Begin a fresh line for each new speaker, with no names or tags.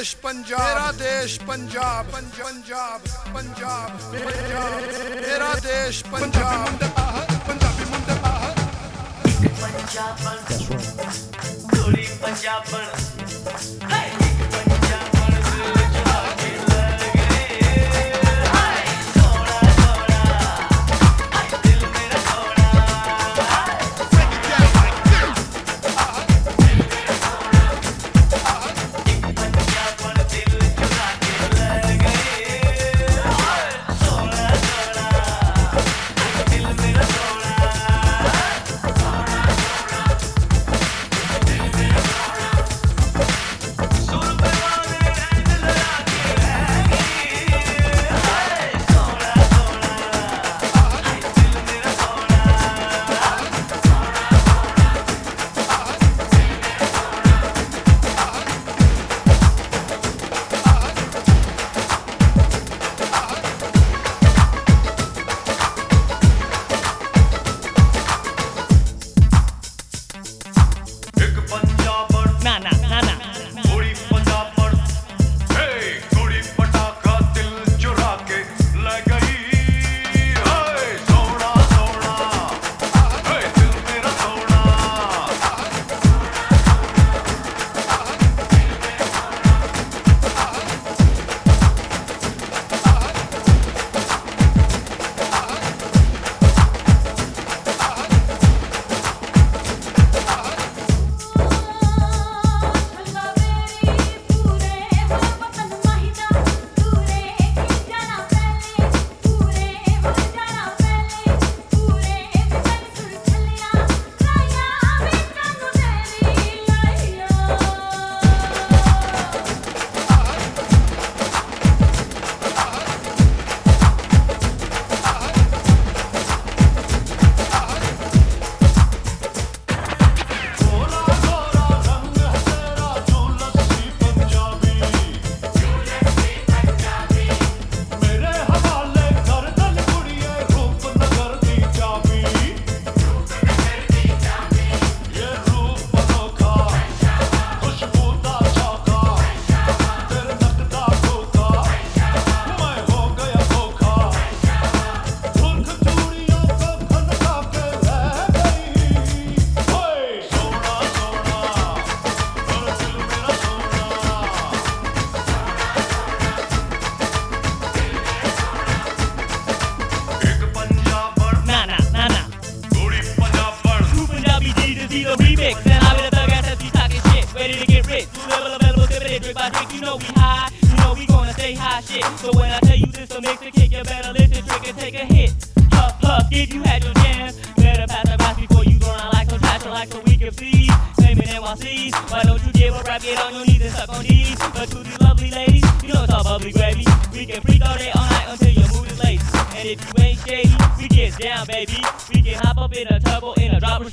देश पंजाब। मेरा देश पंजाब पंजाब पंजाब पंजाब। मेरा देश पंजाब। पंजाबी मुंडा
पंजाबन पंजाब पंजाबन
So when I tell you this to mix the kick, you better listen, drink and take a hit. Huff, huff, if you had your chance. Better pass the glass before you run out like some trash or like so we can see. Claiming in NYCs. Why don't you give a rap, get on your knees and suck on these? But to these lovely ladies, you know it's all bubbly gravy. We can freak all day, all night until your mood is late. And if you ain't shady, we get down, baby. We can hop up in a turbo in a drop Mercedes.